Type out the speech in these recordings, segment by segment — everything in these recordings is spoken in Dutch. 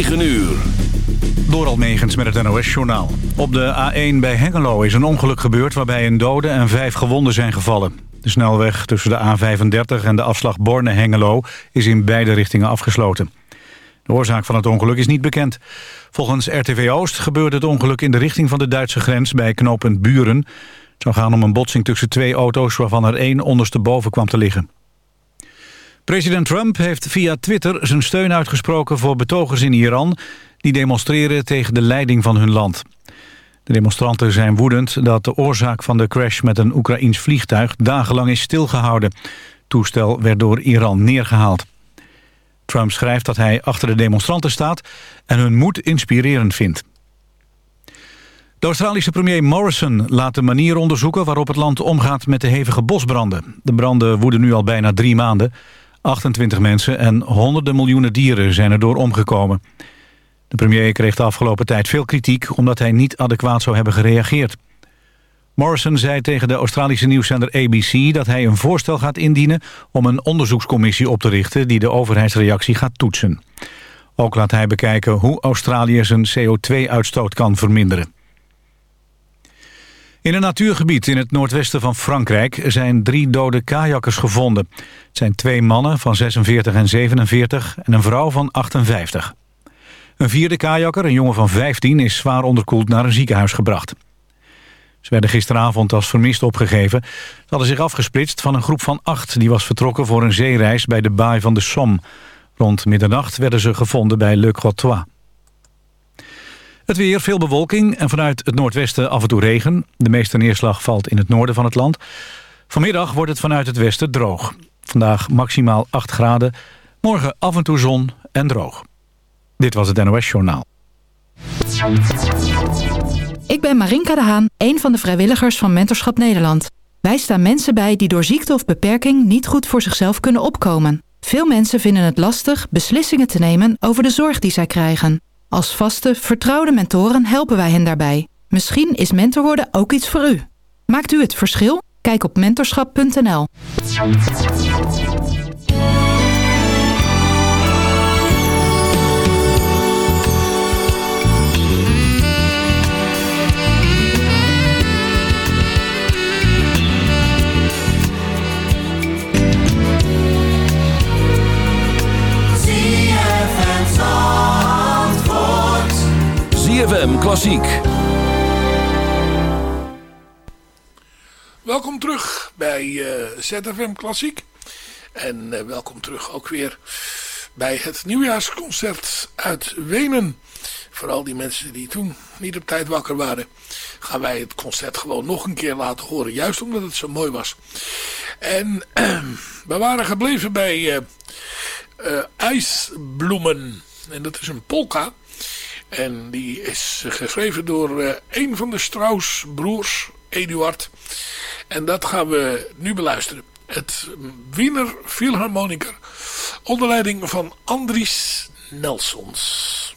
9 uur. Door Almegens met het NOS-journaal. Op de A1 bij Hengelo is een ongeluk gebeurd... waarbij een dode en vijf gewonden zijn gevallen. De snelweg tussen de A35 en de afslag Borne-Hengelo... is in beide richtingen afgesloten. De oorzaak van het ongeluk is niet bekend. Volgens RTV Oost gebeurde het ongeluk in de richting van de Duitse grens... bij knooppunt Buren. Het zou gaan om een botsing tussen twee auto's... waarvan er één ondersteboven kwam te liggen. President Trump heeft via Twitter zijn steun uitgesproken voor betogers in Iran... die demonstreren tegen de leiding van hun land. De demonstranten zijn woedend dat de oorzaak van de crash met een Oekraïns vliegtuig dagenlang is stilgehouden. Toestel werd door Iran neergehaald. Trump schrijft dat hij achter de demonstranten staat en hun moed inspirerend vindt. De Australische premier Morrison laat de manier onderzoeken waarop het land omgaat met de hevige bosbranden. De branden woeden nu al bijna drie maanden. 28 mensen en honderden miljoenen dieren zijn erdoor omgekomen. De premier kreeg de afgelopen tijd veel kritiek... omdat hij niet adequaat zou hebben gereageerd. Morrison zei tegen de Australische nieuwszender ABC... dat hij een voorstel gaat indienen om een onderzoekscommissie op te richten... die de overheidsreactie gaat toetsen. Ook laat hij bekijken hoe Australië zijn CO2-uitstoot kan verminderen. In een natuurgebied in het noordwesten van Frankrijk zijn drie dode kajakkers gevonden. Het zijn twee mannen van 46 en 47 en een vrouw van 58. Een vierde kajakker, een jongen van 15, is zwaar onderkoeld naar een ziekenhuis gebracht. Ze werden gisteravond als vermist opgegeven. Ze hadden zich afgesplitst van een groep van acht... die was vertrokken voor een zeereis bij de baai van de Somme. Rond middernacht werden ze gevonden bij Le Crotoy. Het weer, veel bewolking en vanuit het noordwesten af en toe regen. De meeste neerslag valt in het noorden van het land. Vanmiddag wordt het vanuit het westen droog. Vandaag maximaal 8 graden. Morgen af en toe zon en droog. Dit was het NOS Journaal. Ik ben Marinka de Haan, een van de vrijwilligers van Mentorschap Nederland. Wij staan mensen bij die door ziekte of beperking niet goed voor zichzelf kunnen opkomen. Veel mensen vinden het lastig beslissingen te nemen over de zorg die zij krijgen. Als vaste, vertrouwde mentoren helpen wij hen daarbij. Misschien is mentor worden ook iets voor u. Maakt u het verschil? Kijk op mentorschap.nl. ZFM Klassiek. Welkom terug bij uh, ZFM Klassiek. En uh, welkom terug ook weer bij het nieuwjaarsconcert uit Wenen. Vooral die mensen die toen niet op tijd wakker waren. Gaan wij het concert gewoon nog een keer laten horen. Juist omdat het zo mooi was. En uh, we waren gebleven bij IJsbloemen. En dat is een polka. En die is geschreven door uh, een van de Strauss-broers, Eduard. En dat gaan we nu beluisteren. Het Wiener Philharmoniker onder leiding van Andries Nelsons.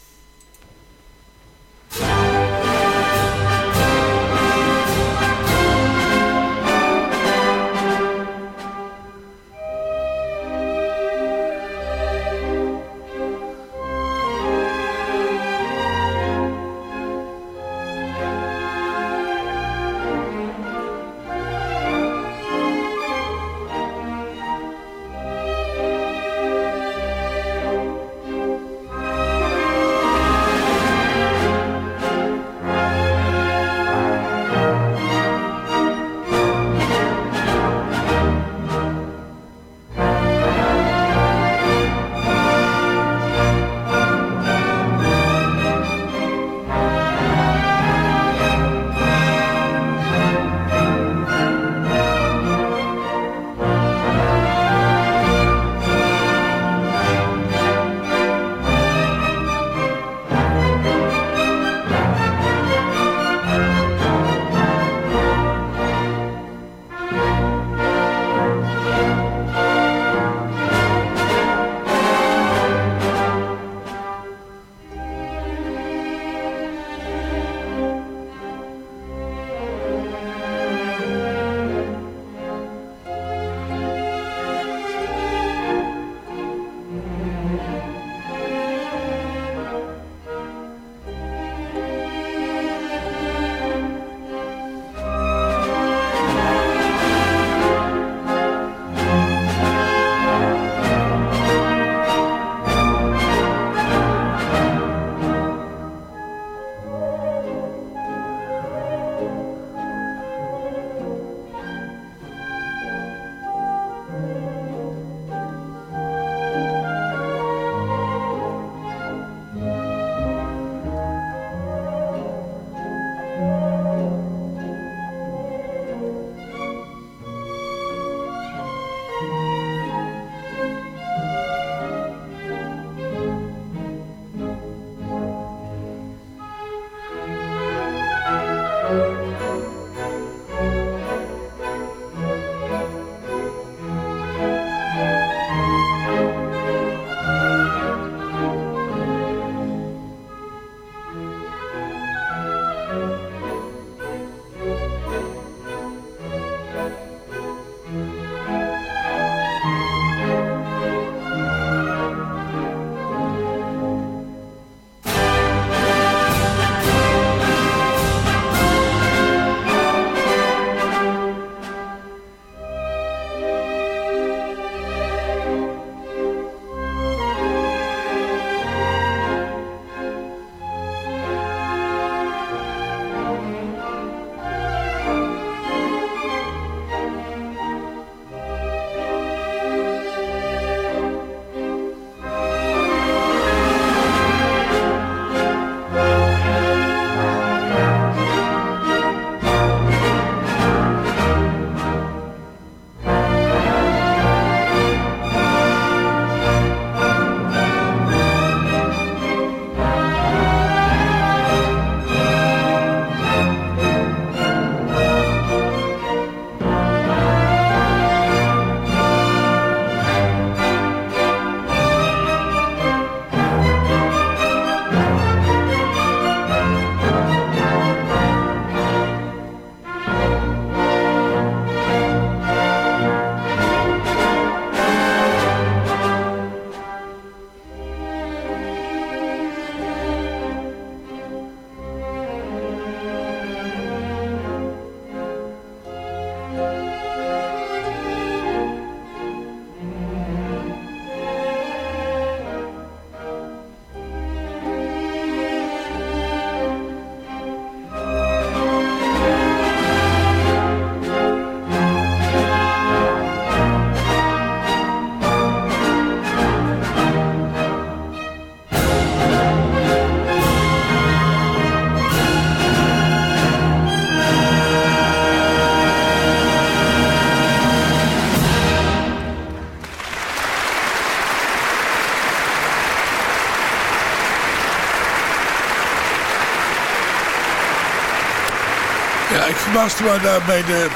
Me daar bij de,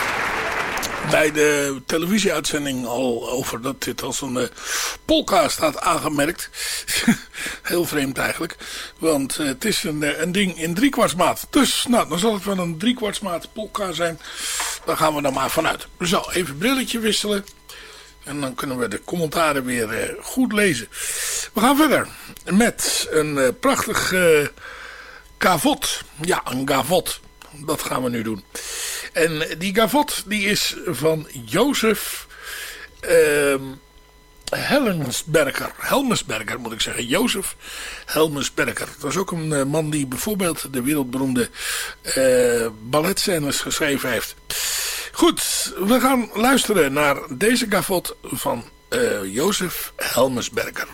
bij de televisieuitzending al over dat dit als een uh, polka staat aangemerkt. Heel vreemd eigenlijk. Want uh, het is een, uh, een ding in driekwartsmaat. Dus nou, dan zal het wel een driekwartsmaat polka zijn. Daar gaan we dan maar vanuit. Zo, even brilletje wisselen. En dan kunnen we de commentaren weer goed lezen. We gaan verder met een prachtig gavot. Ja, een gavot. Dat gaan we nu doen. En die gavot die is van Jozef uh, Helmsberger. Helmsberger moet ik zeggen. Jozef Helmsberger. Dat is ook een uh, man die bijvoorbeeld de wereldberoemde uh, geschreven heeft. Goed, we gaan luisteren naar deze gavot van uh, Jozef Helmsberger.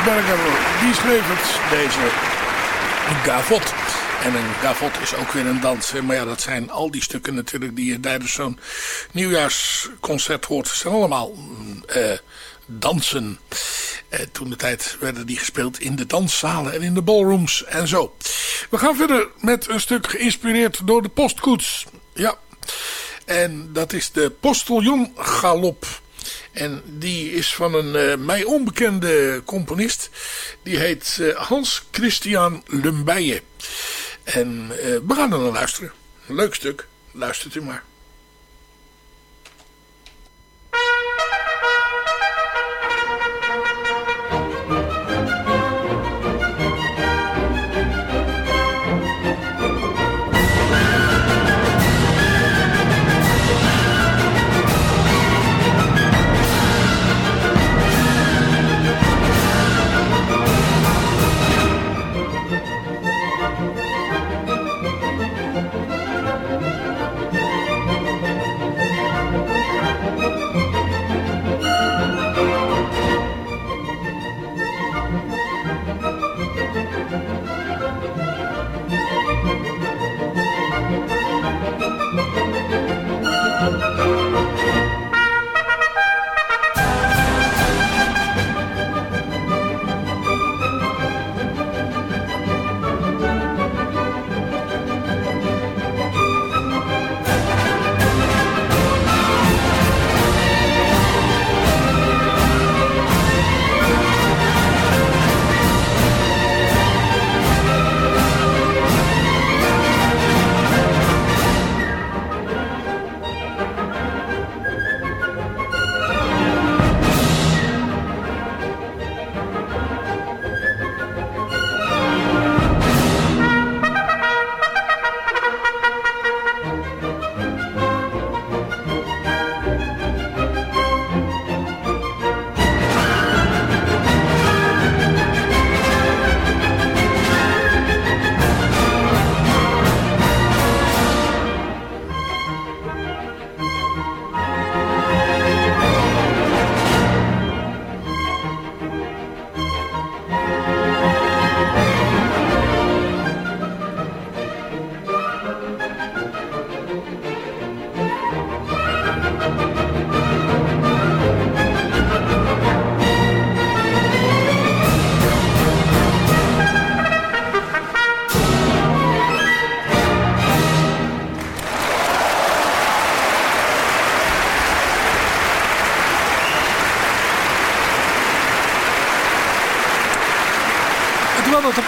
Helmersberger, die schreef deze Gavot. En een gavot is ook weer een dans. Maar ja, dat zijn al die stukken natuurlijk die je tijdens zo'n nieuwjaarsconcert hoort. Het zijn allemaal uh, dansen. Uh, toen de tijd werden die gespeeld in de danszalen en in de ballrooms en zo. We gaan verder met een stuk geïnspireerd door de postkoets. Ja, en dat is de Postillon Galop. En die is van een uh, mij onbekende componist. Die heet uh, Hans Christian Lumbeije. En uh, we gaan er naar luisteren. Leuk stuk. Luistert u maar.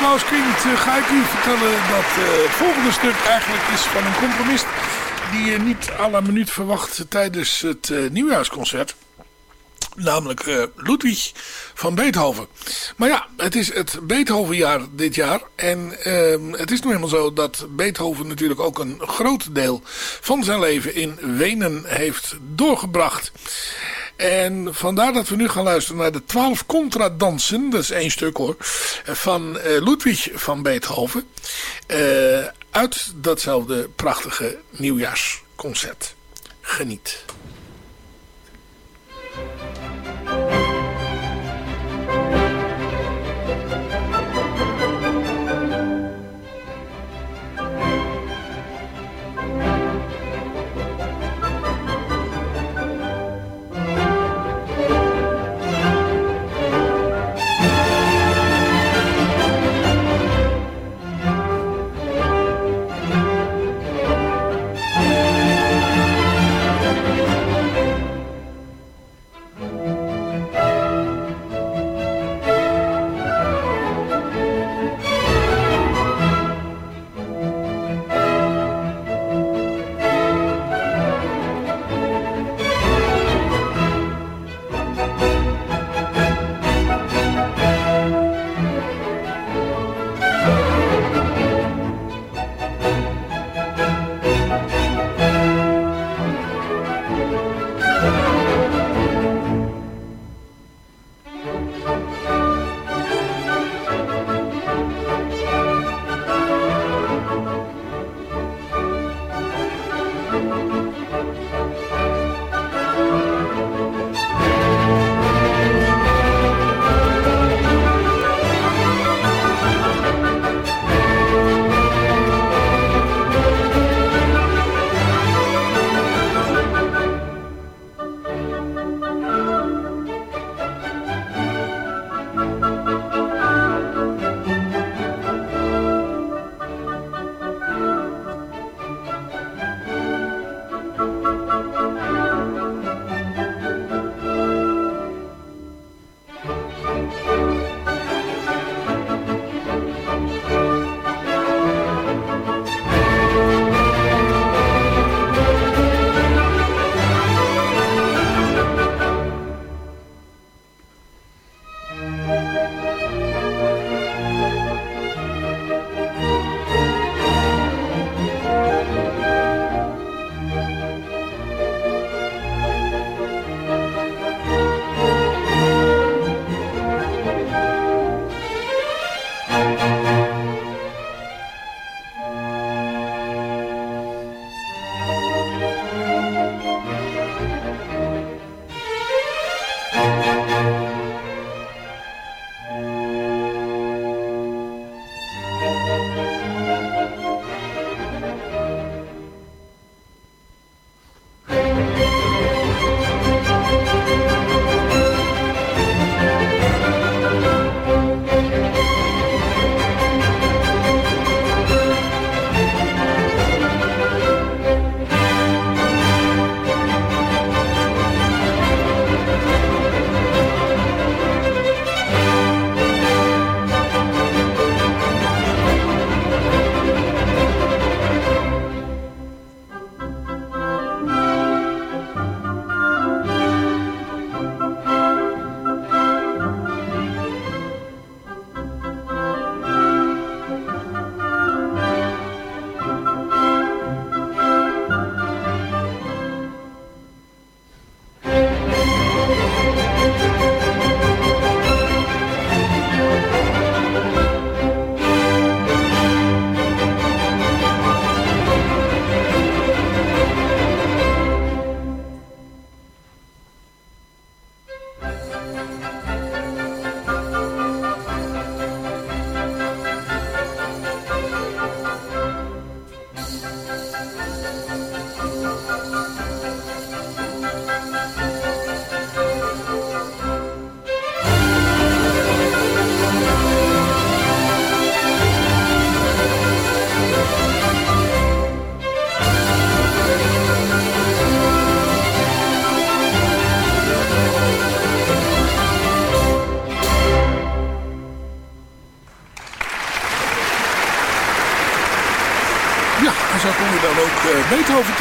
Applaus klinkt, uh, ga ik u vertellen dat uh, het volgende stuk eigenlijk is van een componist die je niet à la minuut verwacht tijdens het uh, nieuwjaarsconcert. Namelijk Ludwig van Beethoven. Maar ja, het is het Beethovenjaar dit jaar. En uh, het is nu helemaal zo dat Beethoven natuurlijk ook een groot deel van zijn leven in Wenen heeft doorgebracht. En vandaar dat we nu gaan luisteren naar de 12 contradansen. Dat is één stuk hoor. Van uh, Ludwig van Beethoven. Uh, uit datzelfde prachtige nieuwjaarsconcert. Geniet.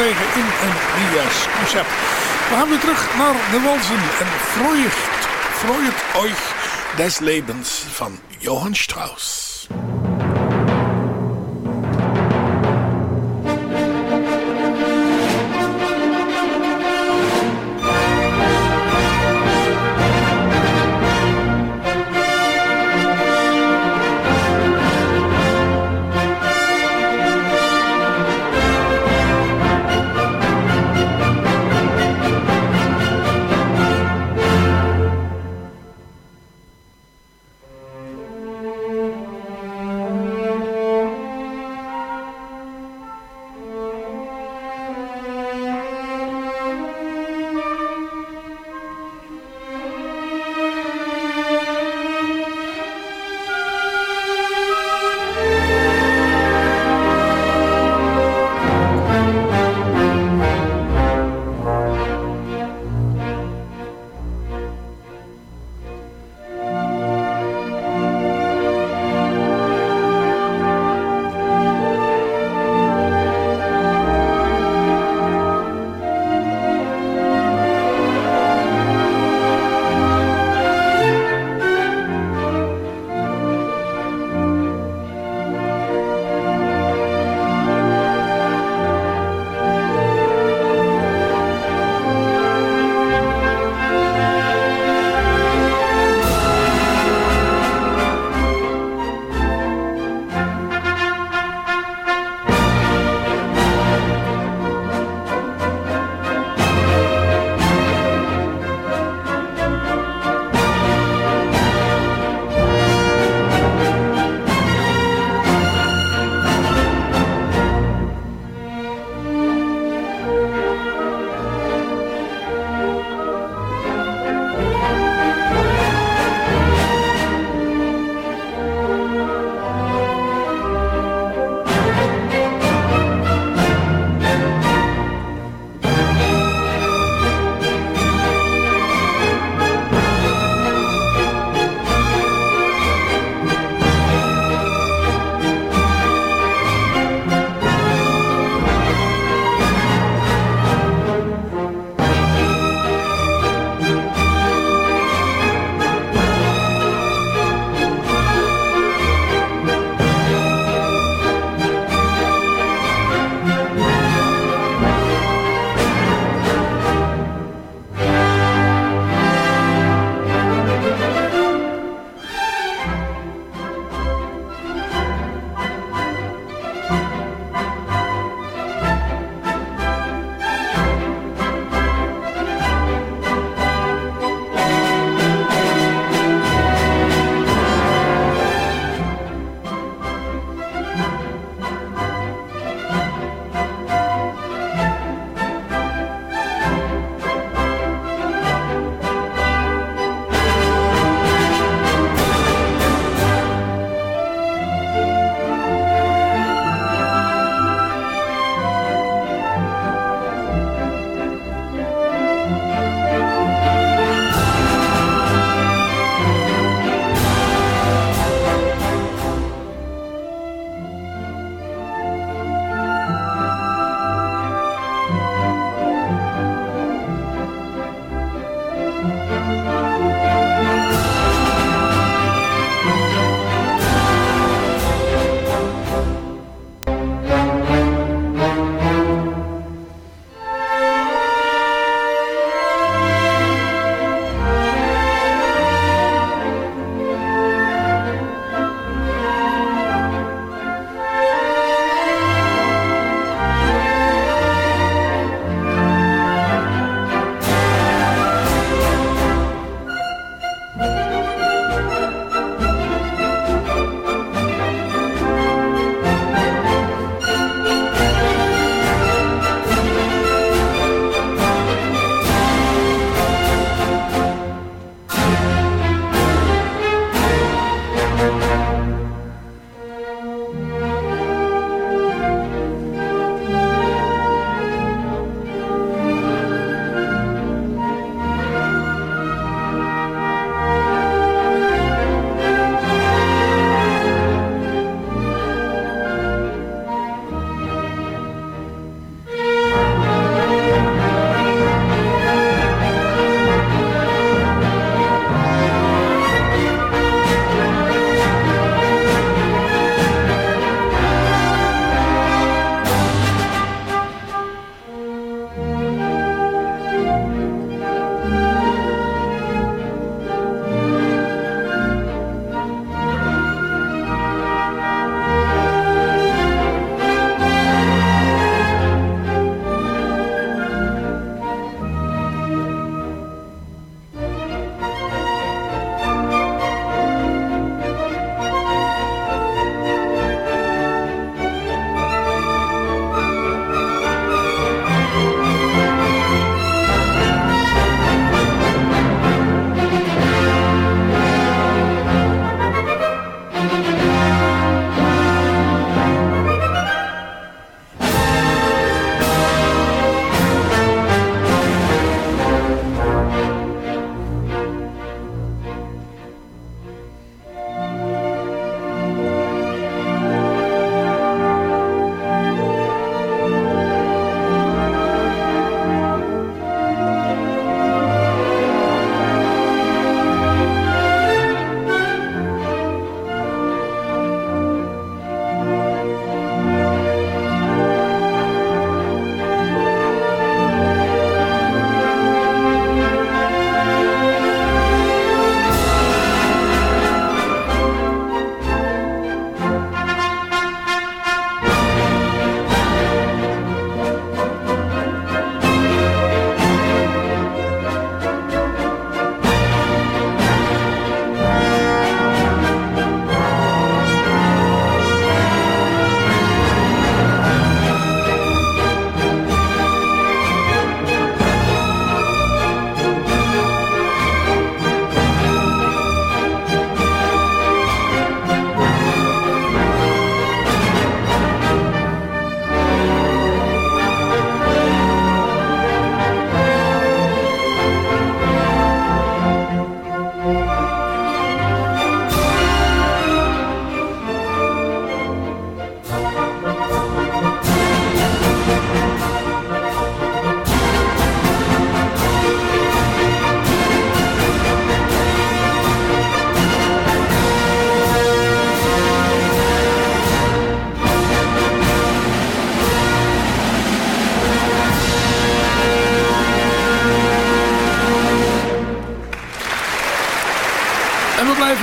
In een nieuwjaarsconcert. We gaan weer terug naar de walsen en Freud, Freud euch des Lebens van Johann Strauss.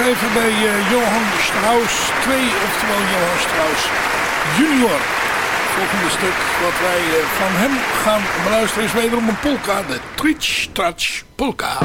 Even bij uh, Johan Strauss 2, oftewel Johan Strauss junior. Volgende stuk wat wij uh, van hem gaan beluisteren is wederom een polka, de Twitch Touch Polka.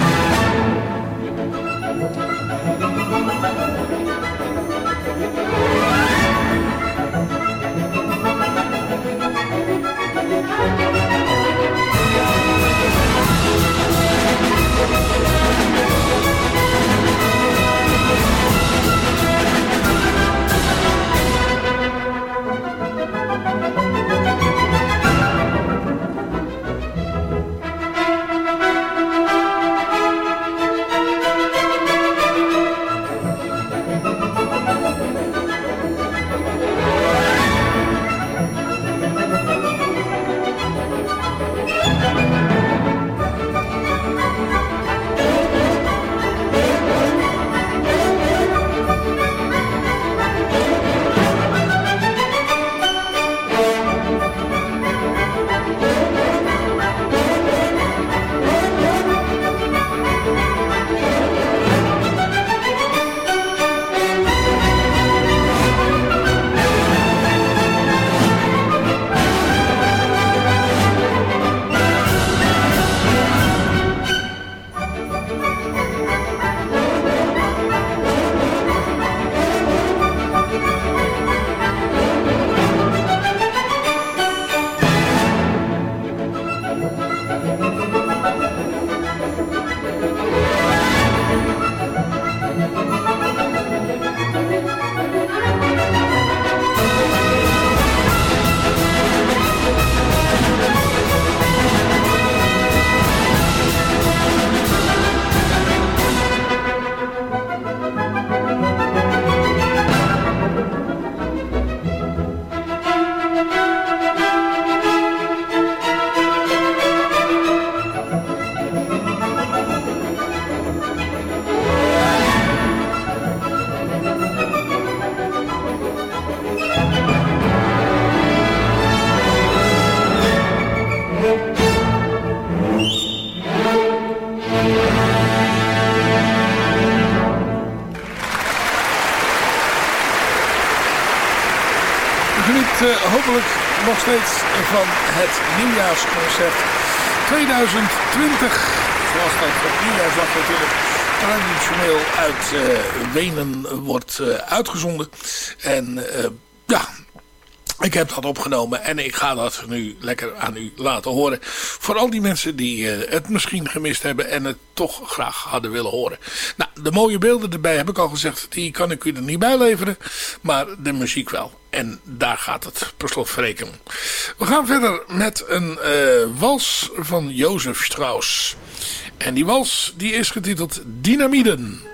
Nieuwjaarsconcert 2020. Zoals dat op nieuwjaarsdag natuurlijk traditioneel uit uh, Wenen wordt uh, uitgezonden. En ja, ik heb dat opgenomen en ik ga dat nu lekker aan u laten horen. Voor al die mensen die het misschien gemist hebben en het toch graag hadden willen horen. Nou, de mooie beelden erbij heb ik al gezegd, die kan ik u er niet bij leveren. Maar de muziek wel. En daar gaat het per slot. We gaan verder met een uh, wals van Jozef Strauss. En die wals die is getiteld Dynamiden.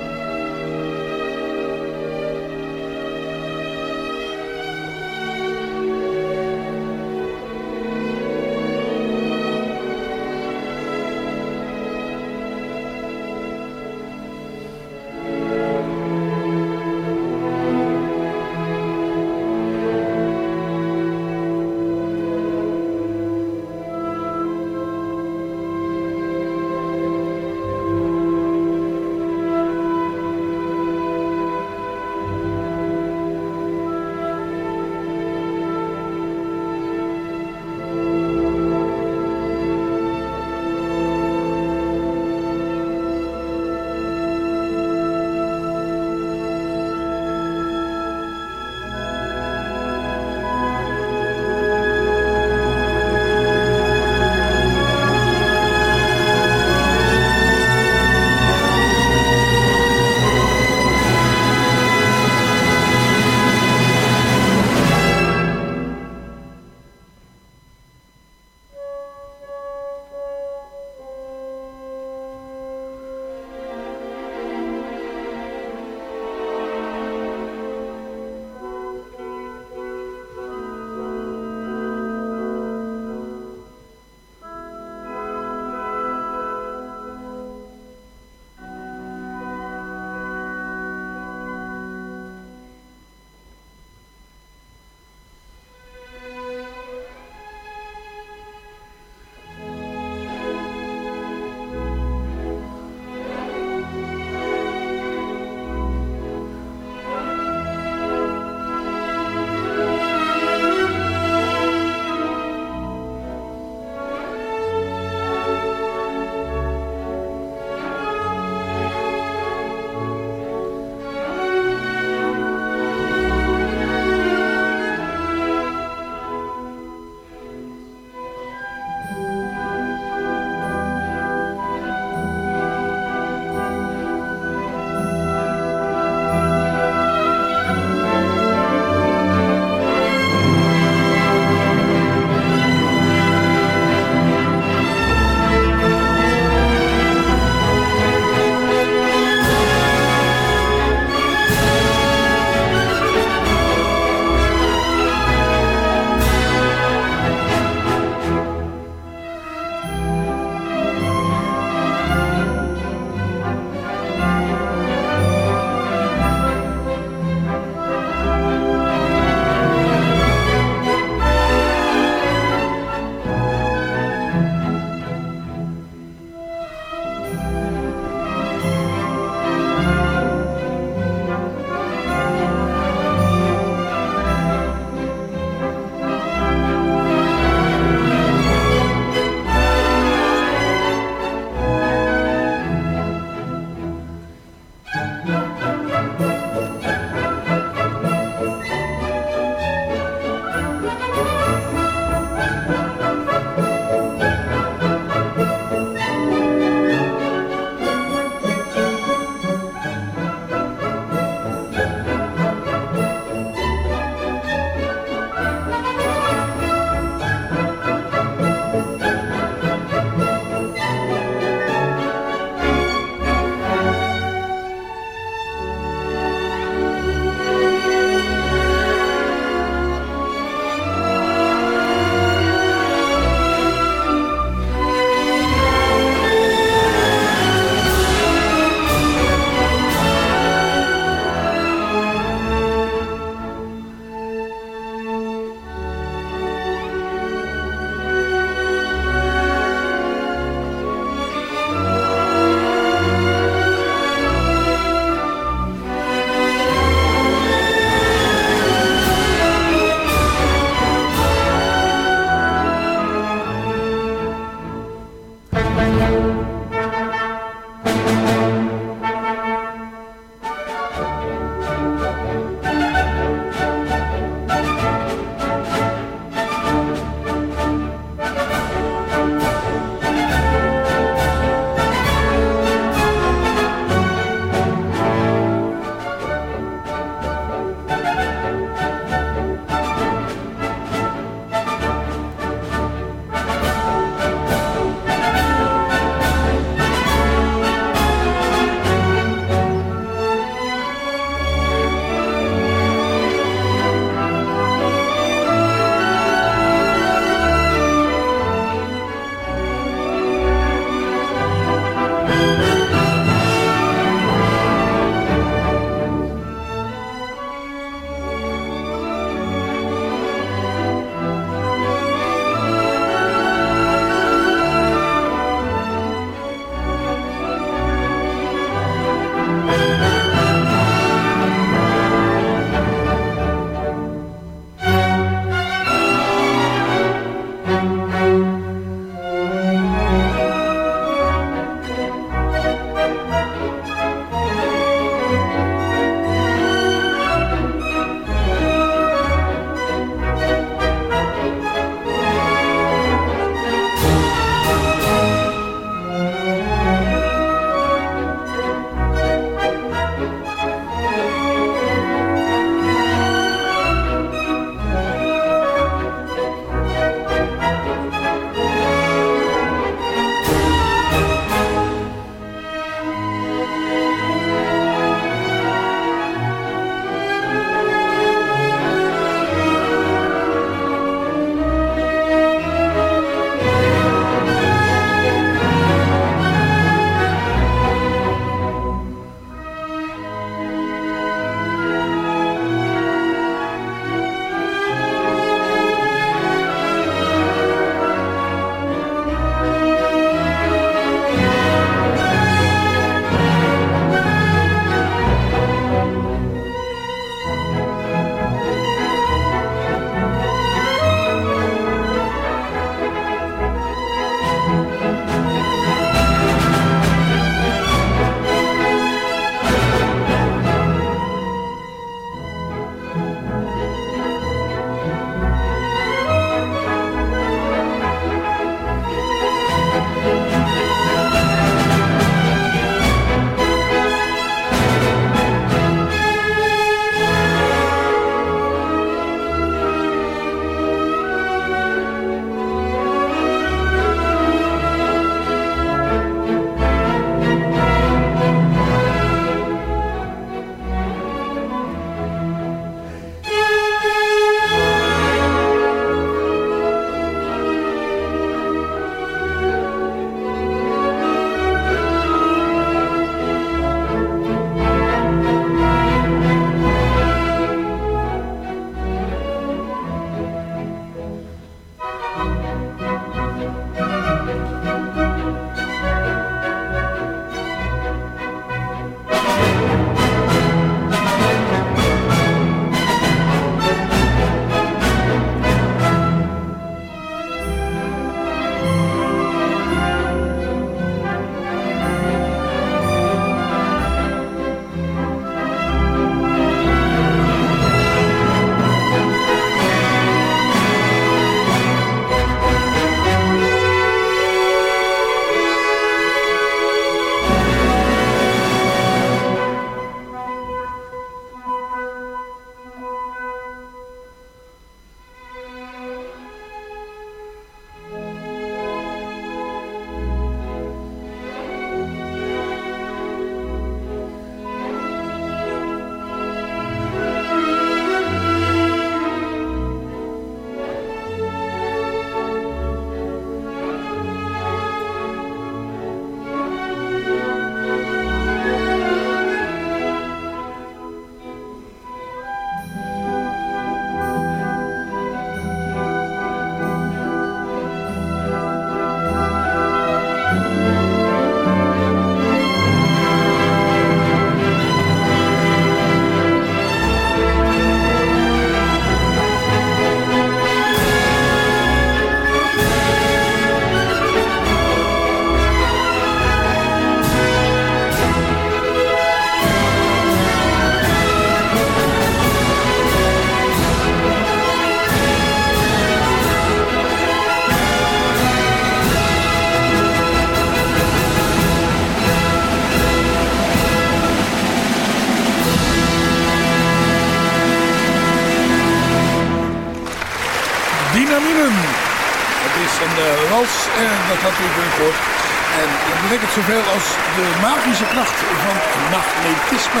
Zoveel als de magische kracht van magnetisme.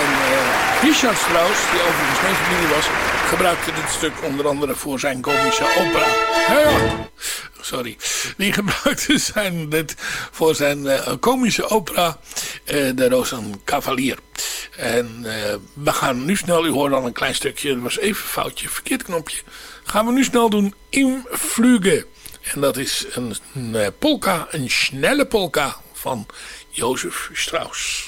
En uh, Richard Strauss, die overigens mijn familie was, gebruikte dit stuk onder andere voor zijn komische opera. Ja, sorry. Die gebruikte zijn, dit voor zijn uh, komische opera, uh, De Rozenkavalier. En we gaan nu snel, u hoort al een klein stukje, dat was even foutje, verkeerd knopje. Gaan we nu snel doen, Flüge. En dat is een, een polka, een snelle polka van Jozef Strauss.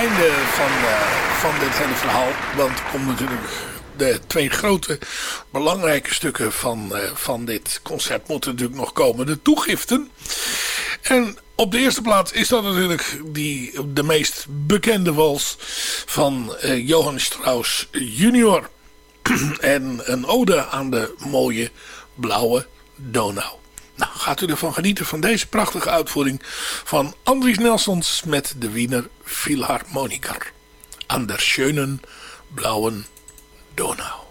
Einde van, uh, van dit hele verhaal. Want komt natuurlijk de twee grote belangrijke stukken van, van dit concept moeten natuurlijk nog komen. De toegiften. En op de eerste plaats is dat natuurlijk die, de meest bekende wals van Johann Strauss junior. en een ode aan de mooie blauwe Donau. Nou, gaat u ervan genieten van deze prachtige uitvoering van Andries Nelsons met de Wiener Philharmoniker. An der schönen blauen Donau.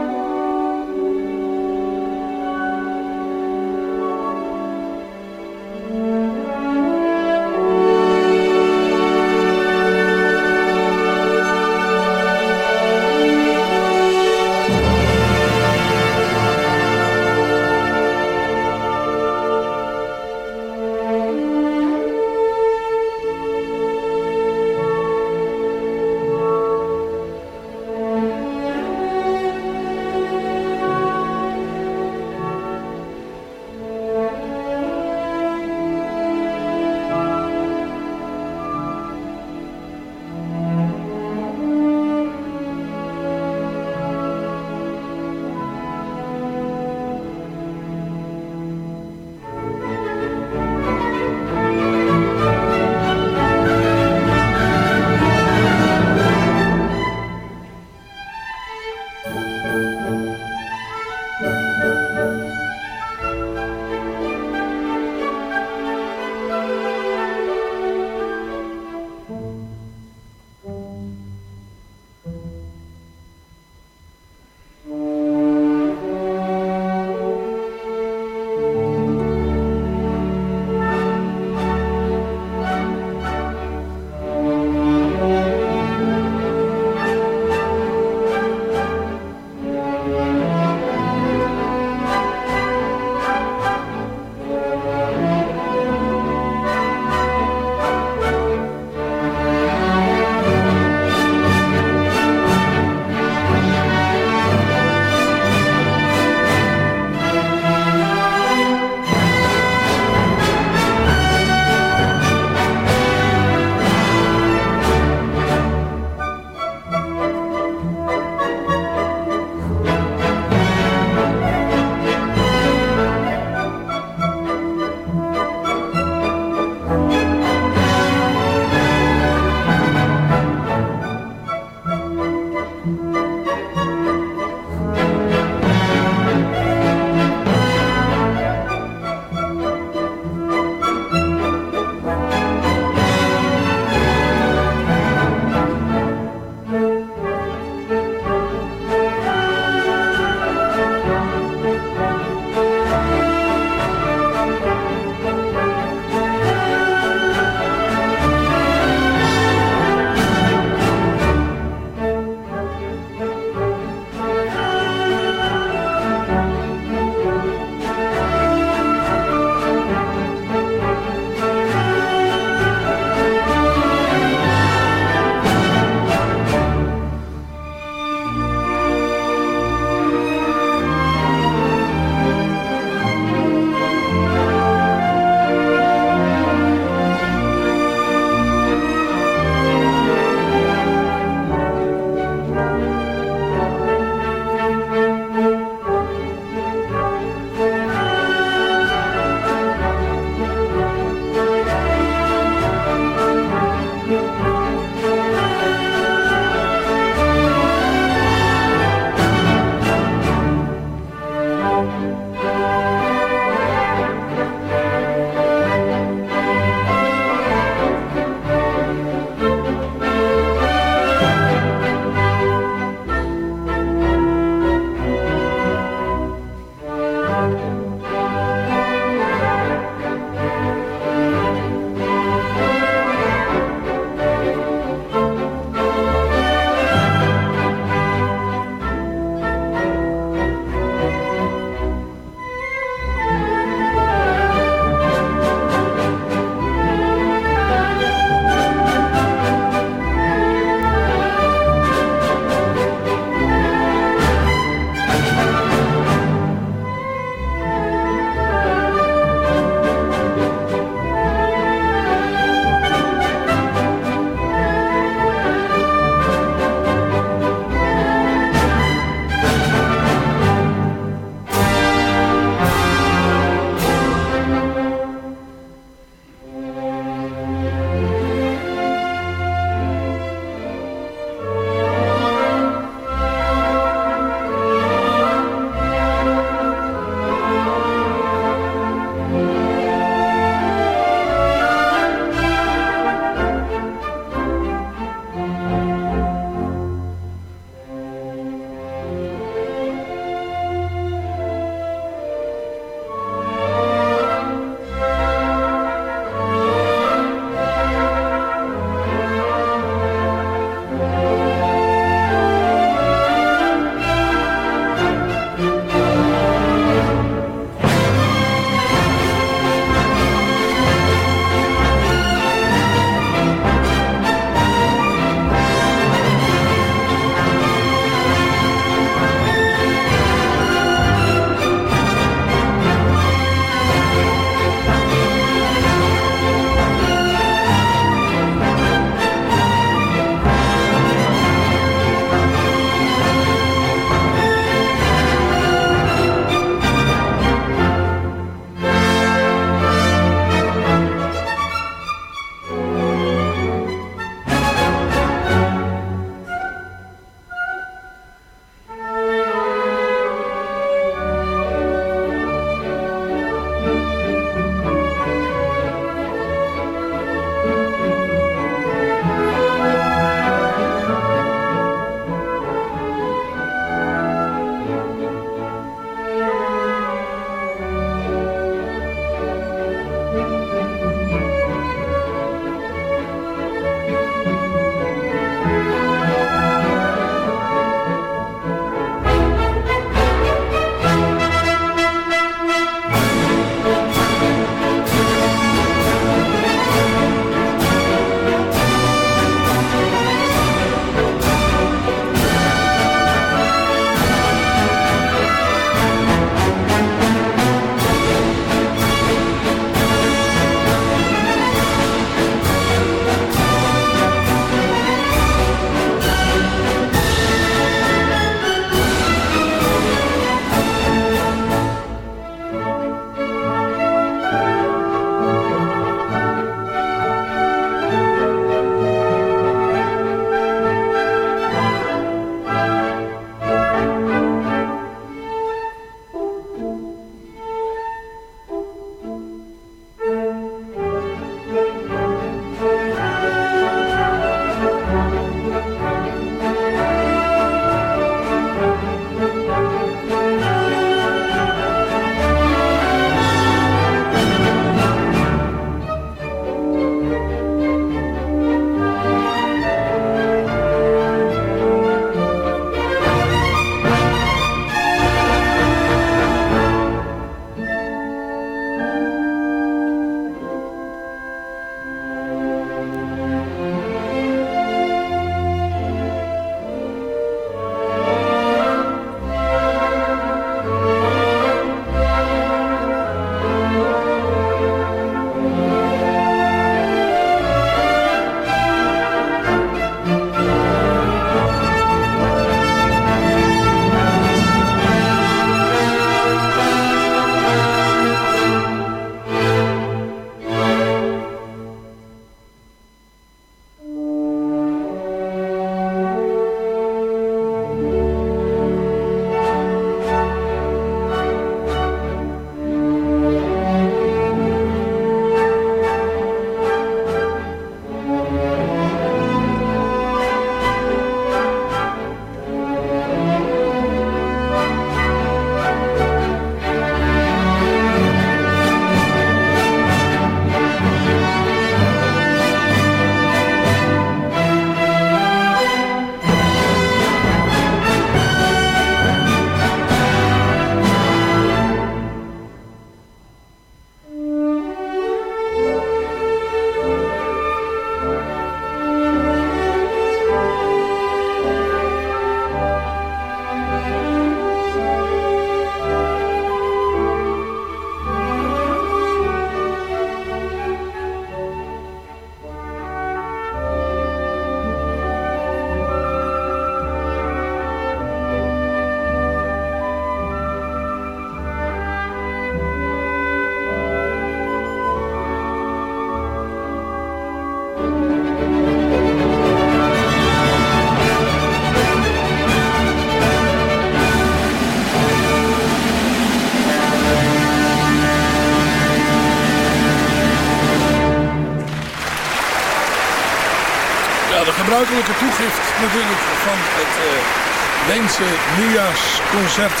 Nieuwjaarsconcert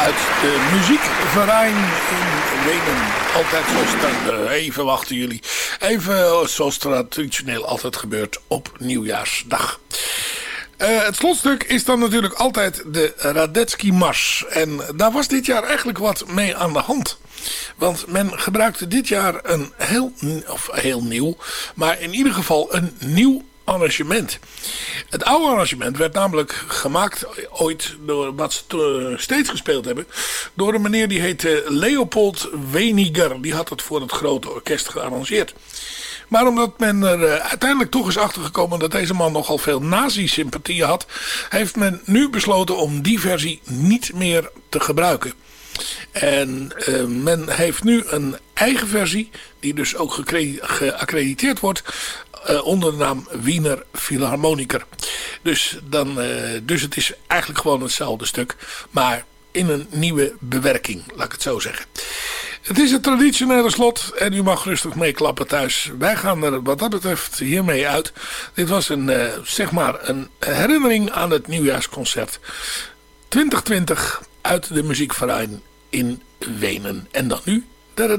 uit de muziekverein in Wenen. Altijd zoals even wachten jullie. Even zoals traditioneel altijd gebeurt op nieuwjaarsdag. Uh, het slotstuk is dan natuurlijk altijd de Radetzky Mars. En daar was dit jaar eigenlijk wat mee aan de hand. Want men gebruikte dit jaar een heel, of heel nieuw, maar in ieder geval een nieuw arrangement. Het oude arrangement werd namelijk gemaakt ooit door wat ze steeds gespeeld hebben. Door een meneer die heette Leopold Weniger. Die had het voor het grote orkest gearrangeerd. Maar omdat men er uh, uiteindelijk toch is achtergekomen dat deze man nogal veel nazi-sympathieën had, heeft men nu besloten om die versie niet meer te gebruiken. En uh, men heeft nu een eigen versie, die dus ook geaccrediteerd wordt, uh, onder de naam Wiener Philharmoniker. Dus, dan, dus het is eigenlijk gewoon hetzelfde stuk, maar in een nieuwe bewerking, laat ik het zo zeggen. Het is het traditionele slot en u mag rustig meeklappen thuis. Wij gaan er wat dat betreft hiermee uit. Dit was een, uh, zeg maar een herinnering aan het nieuwjaarsconcert 2020 uit de muziekverein in Wenen. En dan nu de...